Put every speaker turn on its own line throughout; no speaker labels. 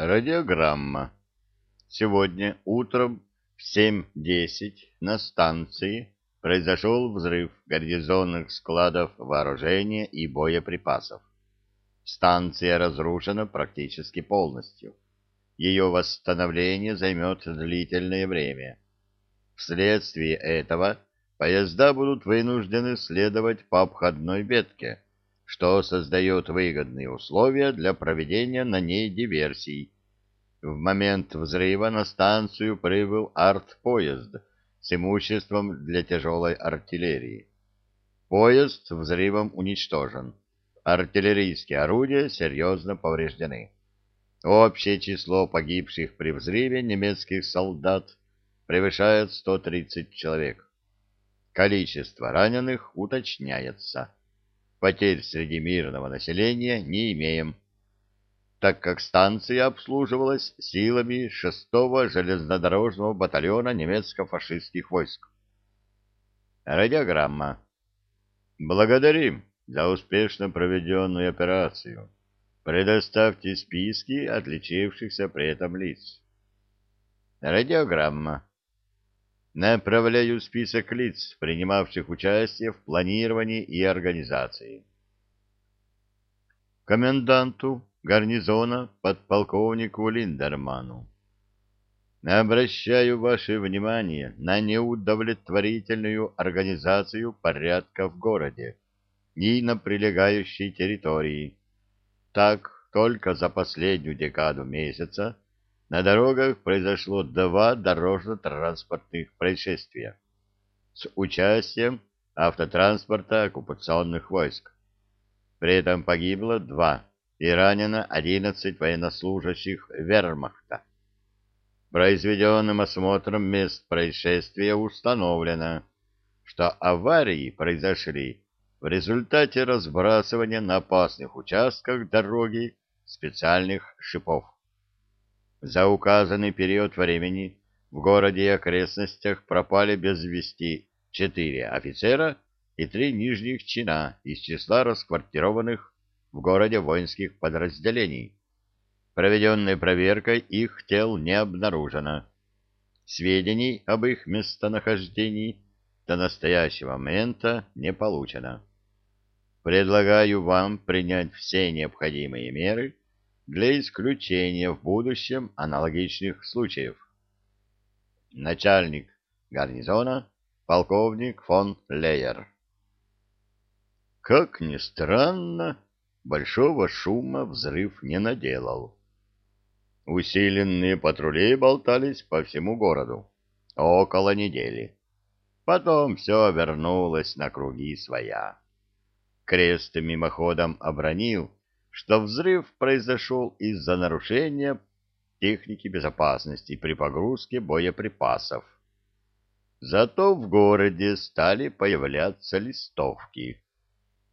Радиограмма. Сегодня утром в 7.10 на станции произошел взрыв гарнизонных складов вооружения и боеприпасов. Станция разрушена практически полностью. Ее восстановление займет длительное время. Вследствие этого поезда будут вынуждены следовать по обходной ветке, что создает выгодные условия для проведения на ней диверсий. В момент взрыва на станцию прибыл артпоезд с имуществом для тяжелой артиллерии. Поезд взрывом уничтожен. Артиллерийские орудия серьезно повреждены. Общее число погибших при взрыве немецких солдат превышает 130 человек. Количество раненых уточняется. Потерь среди мирного населения не имеем, так как станция обслуживалась силами 6-го железнодорожного батальона немецко-фашистских войск. Радиограмма. Благодарим за успешно проведенную операцию. Предоставьте списки отличившихся при этом лиц. Радиограмма. Направляю список лиц, принимавших участие в планировании и организации. Коменданту гарнизона подполковнику Линдерману. Обращаю ваше внимание на неудовлетворительную организацию порядка в городе и на прилегающей территории. Так, только за последнюю декаду месяца на дорогах произошло два дорожно-транспортных происшествия с участием автотранспорта оккупационных войск. При этом погибло два и ранено 11 военнослужащих вермахта. Произведенным осмотром мест происшествия установлено, что аварии произошли в результате разбрасывания на опасных участках дороги специальных шипов. За указанный период времени в городе и окрестностях пропали без вести четыре офицера и три нижних чина из числа расквартированных в городе воинских подразделений. Проведенной проверкой их тел не обнаружено. Сведений об их местонахождении до настоящего момента не получено. Предлагаю вам принять все необходимые меры для исключения в будущем аналогичных случаев. Начальник гарнизона полковник фон Лейер. Как ни странно, большого шума взрыв не наделал. Усиленные патрули болтались по всему городу около недели. Потом все вернулось на круги своя. Крест мимоходом обронил, что взрыв произошел из-за нарушения техники безопасности при погрузке боеприпасов. Зато в городе стали появляться листовки.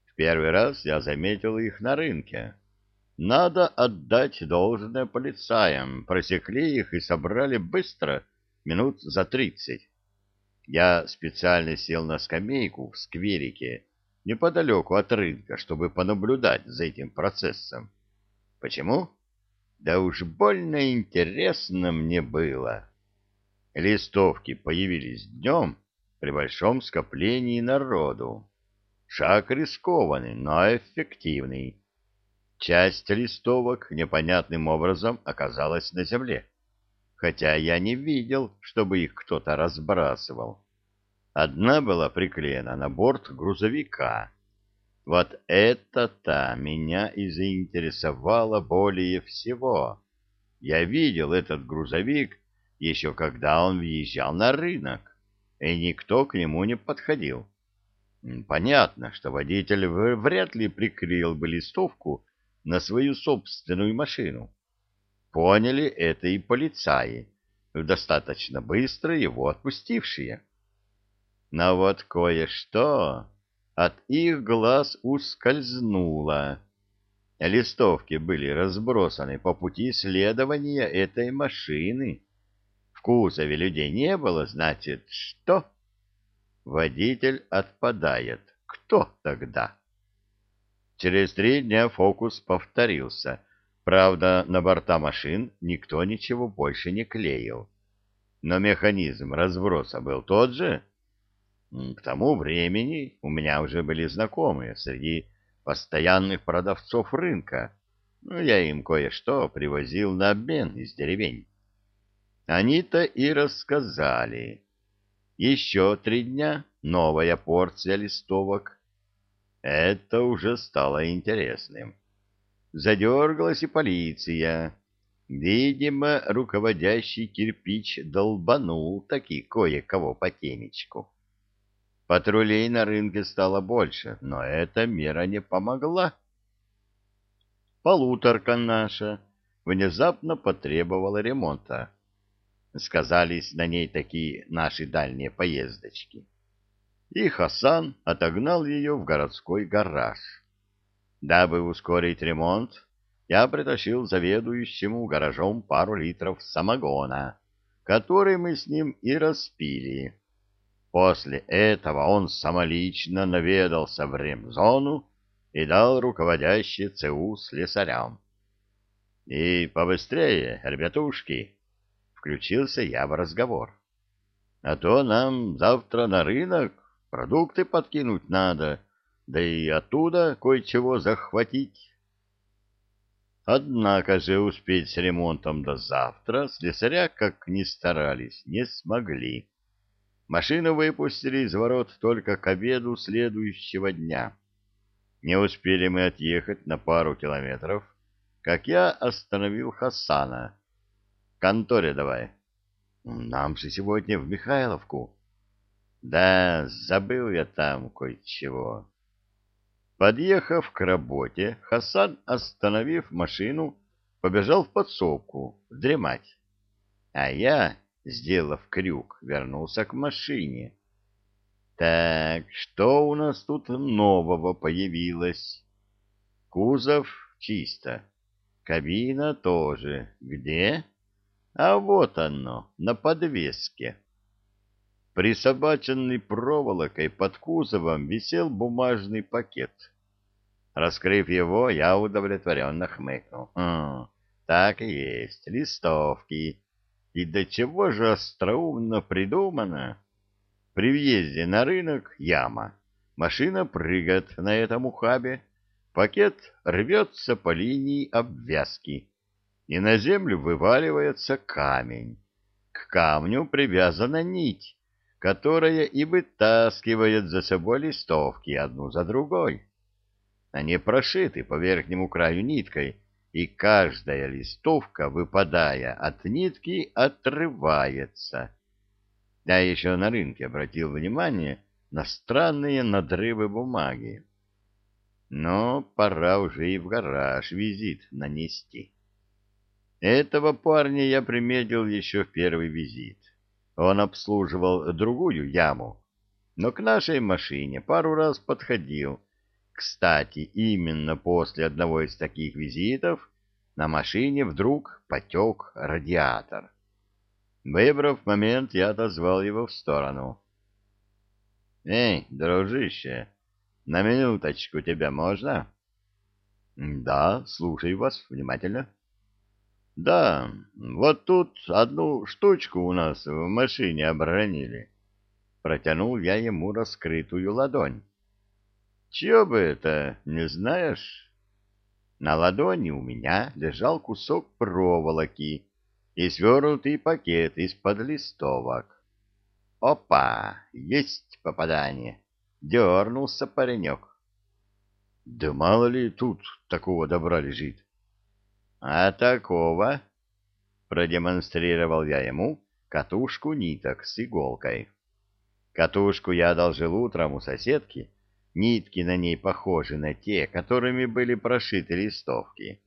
В первый раз я заметил их на рынке. Надо отдать должное полицаям. Просекли их и собрали быстро, минут за тридцать. Я специально сел на скамейку в скверике, неподалеку от рынка, чтобы понаблюдать за этим процессом. Почему? Да уж больно интересно мне было. Листовки появились днем при большом скоплении народу. Шаг рискованный, но эффективный. Часть листовок непонятным образом оказалась на земле, хотя я не видел, чтобы их кто-то разбрасывал. Одна была приклеена на борт грузовика. Вот это-то меня и заинтересовало более всего. Я видел этот грузовик еще когда он въезжал на рынок, и никто к нему не подходил. Понятно, что водитель вряд ли приклеил бы листовку на свою собственную машину. Поняли это и полицаи, достаточно быстро его отпустившие. Но вот кое-что от их глаз ускользнуло. Листовки были разбросаны по пути следования этой машины. В кузове людей не было, значит, что? Водитель отпадает. Кто тогда? Через три дня фокус повторился, Правда, на борта машин никто ничего больше не клеил. Но механизм разброса был тот же. К тому времени у меня уже были знакомые среди постоянных продавцов рынка. Ну, я им кое-что привозил на обмен из деревень. Они-то и рассказали. Еще три дня новая порция листовок. Это уже стало интересным. Задергалась и полиция. Видимо, руководящий кирпич долбанул таки кое-кого по темечку. Патрулей на рынке стало больше, но эта мера не помогла. Полуторка наша внезапно потребовала ремонта. Сказались на ней такие наши дальние поездочки. И Хасан отогнал ее в городской гараж. Дабы ускорить ремонт, я притащил заведующему гаражом пару литров самогона, который мы с ним и распили. После этого он самолично наведался в ремзону и дал руководящее ЦУ слесарям. — И побыстрее, ребятушки, — включился я в разговор. — А то нам завтра на рынок продукты подкинуть надо, да и оттуда кое-чего захватить. Однако же успеть с ремонтом до завтра слесаря, как ни старались, не смогли. Машину выпустили из ворот только к обеду следующего дня. Не успели мы отъехать на пару километров, как я остановил Хасана. — Конторе давай. — Нам же сегодня в Михайловку. — Да, забыл я там кое-чего. Подъехав к работе, Хасан, остановив машину, побежал в подсобку дремать. А я сделав крюк, вернулся к машине. Так, что у нас тут нового появилось? Кузов чисто. Кабина тоже. Где? А вот оно, на подвеске. Присобаченный проволокой под кузовом висел бумажный пакет. Раскрыв его, я удовлетворенно хмыкнул. «Хм, так и есть, листовки и до чего же остроумно придумано. При въезде на рынок яма. Машина прыгает на этом ухабе. Пакет рвется по линии обвязки. И на землю вываливается камень. К камню привязана нить, которая и вытаскивает за собой листовки одну за другой. Они прошиты по верхнему краю ниткой, и каждая листовка, выпадая от нитки, отрывается. Я еще на рынке обратил внимание на странные надрывы бумаги. Но пора уже и в гараж визит нанести. Этого парня я приметил еще в первый визит. Он обслуживал другую яму, но к нашей машине пару раз подходил, кстати, именно после одного из таких визитов на машине вдруг потек радиатор. Выбрав момент, я отозвал его в сторону. — Эй, дружище, на минуточку тебя можно? — Да, слушаю вас внимательно. — Да, вот тут одну штучку у нас в машине обронили. Протянул я ему раскрытую ладонь. Чего бы это, не знаешь? На ладони у меня лежал кусок проволоки и свернутый пакет из-под листовок. Опа, есть попадание. Дернулся паренек. Да мало ли тут такого добра лежит. А такого? Продемонстрировал я ему катушку ниток с иголкой. Катушку я одолжил утром у соседки, Нитки на ней похожи на те, которыми были прошиты листовки.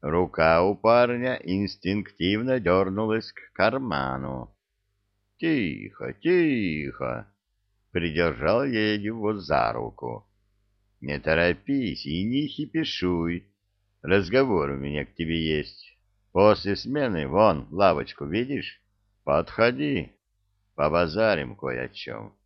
Рука у парня инстинктивно дернулась к карману. «Тихо, тихо!» — придержал я его за руку. «Не торопись и не хипишуй. Разговор у меня к тебе есть. После смены, вон, лавочку видишь? Подходи, побазарим кое о чем».